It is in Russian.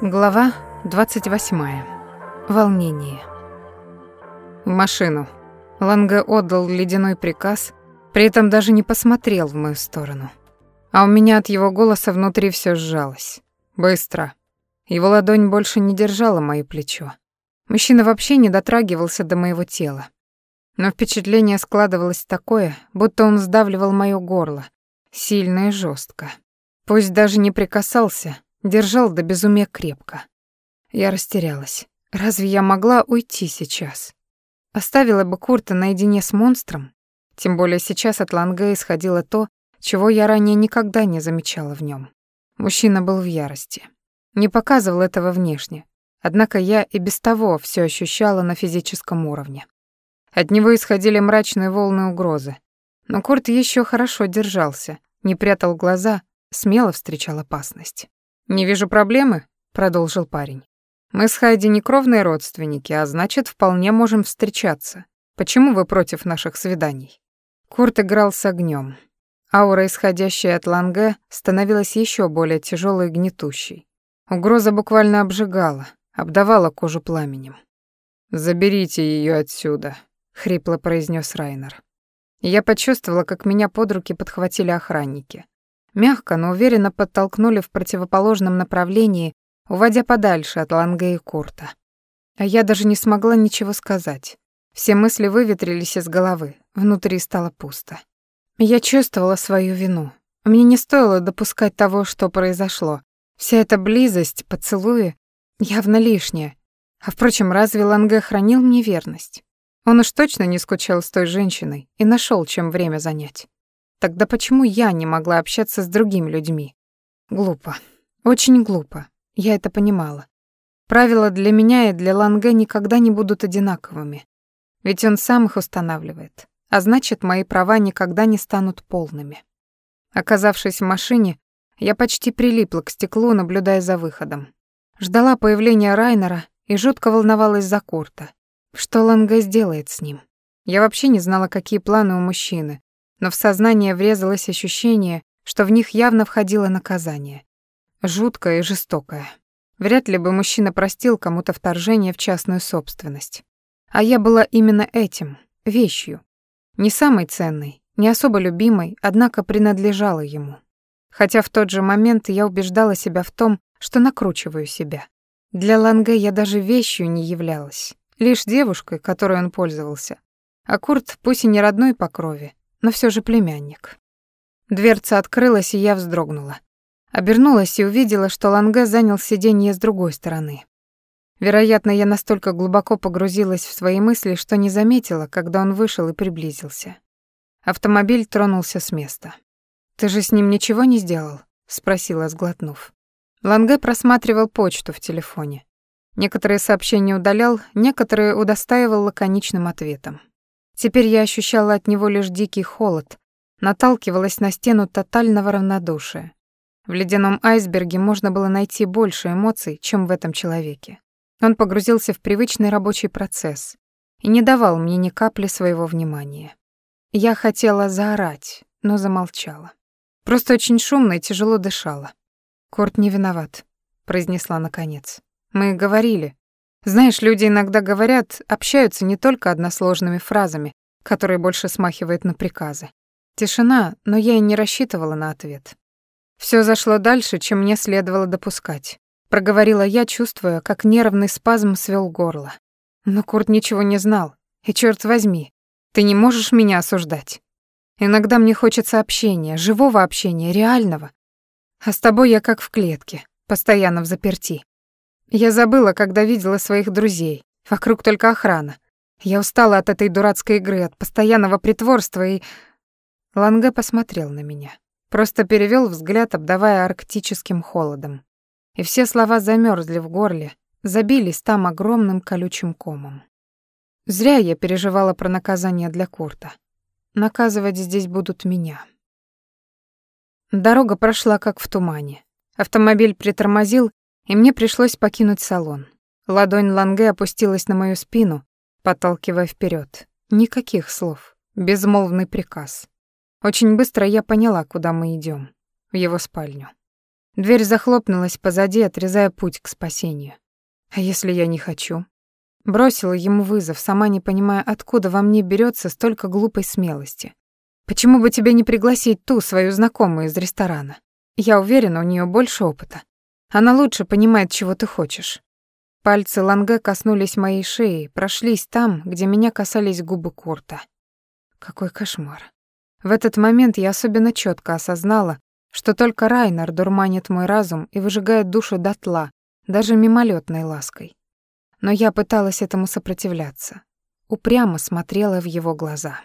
Глава 28. Волнение. В машину. Ланге отдал ледяной приказ, при этом даже не посмотрел в мою сторону. А у меня от его голоса внутри все сжалось. Быстро. Его ладонь больше не держала моё плечо. Мужчина вообще не дотрагивался до моего тела. Но впечатление складывалось такое, будто он сдавливал моё горло, сильно и жестко. Пусть даже не прикасался, держал до безумия крепко. Я растерялась. Разве я могла уйти сейчас? Оставила бы Курта наедине с монстром? Тем более сейчас от Ланге исходило то, чего я ранее никогда не замечала в нем. Мужчина был в ярости. Не показывал этого внешне. Однако я и без того все ощущала на физическом уровне. От него исходили мрачные волны угрозы. Но Курт еще хорошо держался, не прятал глаза, смело встречал опасность. «Не вижу проблемы», — продолжил парень. «Мы с Хайди не кровные родственники, а значит, вполне можем встречаться. Почему вы против наших свиданий?» Курт играл с огнем. Аура, исходящая от Ланге, становилась еще более тяжелой и гнетущей. Угроза буквально обжигала, обдавала кожу пламенем. «Заберите ее отсюда», — хрипло произнес Райнер. Я почувствовала, как меня под руки подхватили охранники. Мягко, но уверенно подтолкнули в противоположном направлении, уводя подальше от Ланге и Курта. А я даже не смогла ничего сказать. Все мысли выветрились из головы, внутри стало пусто. Я чувствовала свою вину. Мне не стоило допускать того, что произошло. Вся эта близость, поцелуи явно лишняя. А впрочем, разве Ланге хранил мне верность? Он уж точно не скучал с той женщиной и нашел, чем время занять. Тогда почему я не могла общаться с другими людьми? Глупо. Очень глупо. Я это понимала. Правила для меня и для Ланге никогда не будут одинаковыми. Ведь он сам их устанавливает. А значит, мои права никогда не станут полными. Оказавшись в машине, я почти прилипла к стеклу, наблюдая за выходом. Ждала появления Райнера и жутко волновалась за Курта. Что Ланге сделает с ним? Я вообще не знала, какие планы у мужчины, но в сознание врезалось ощущение, что в них явно входило наказание. Жуткое и жестокое. Вряд ли бы мужчина простил кому-то вторжение в частную собственность. А я была именно этим, вещью. Не самой ценной, не особо любимой, однако принадлежала ему. Хотя в тот же момент я убеждала себя в том, что накручиваю себя. Для Ланге я даже вещью не являлась, лишь девушкой, которой он пользовался. А Курт, пусть и не родной по крови, но все же племянник. Дверца открылась, и я вздрогнула. Обернулась и увидела, что Ланге занял сиденье с другой стороны. Вероятно, я настолько глубоко погрузилась в свои мысли, что не заметила, когда он вышел и приблизился. Автомобиль тронулся с места. «Ты же с ним ничего не сделал?» — спросила, сглотнув. Ланге просматривал почту в телефоне. Некоторые сообщения удалял, некоторые удостаивал лаконичным ответом. Теперь я ощущала от него лишь дикий холод, наталкивалась на стену тотального равнодушия. В ледяном айсберге можно было найти больше эмоций, чем в этом человеке. Он погрузился в привычный рабочий процесс и не давал мне ни капли своего внимания. Я хотела заорать, но замолчала. Просто очень шумно и тяжело дышала. «Корт не виноват», — произнесла наконец. «Мы говорили, знаешь, люди иногда говорят, общаются не только односложными фразами, которые больше смахивают на приказы. Тишина, но я и не рассчитывала на ответ. Все зашло дальше, чем мне следовало допускать. Проговорила я, чувствуя, как нервный спазм свел горло. Но Курт ничего не знал. И черт возьми, ты не можешь меня осуждать. Иногда мне хочется общения, живого общения, реального. А с тобой я как в клетке, постоянно в заперти. Я забыла, когда видела своих друзей. Вокруг только охрана. Я устала от этой дурацкой игры, от постоянного притворства и... Ланге посмотрел на меня. Просто перевел взгляд, обдавая арктическим холодом. И все слова замерзли в горле, забились там огромным колючим комом. Зря я переживала про наказание для Курта. Наказывать здесь будут меня. Дорога прошла как в тумане. Автомобиль притормозил, и мне пришлось покинуть салон. Ладонь Ланге опустилась на мою спину, подталкивая вперед. Никаких слов, безмолвный приказ. Очень быстро я поняла, куда мы идем. В его спальню. Дверь захлопнулась позади, отрезая путь к спасению. А если я не хочу? Бросила ему вызов, сама не понимая, откуда во мне берется столько глупой смелости. Почему бы тебе не пригласить ту свою знакомую из ресторана? Я уверена, у нее больше опыта. Она лучше понимает, чего ты хочешь. Пальцы Ланге коснулись моей шеи, прошлись там, где меня касались губы Курта. Какой кошмар. В этот момент я особенно четко осознала, что только Райнер дурманит мой разум и выжигает душу дотла, даже мимолетной лаской. Но я пыталась этому сопротивляться, упрямо смотрела в его глаза.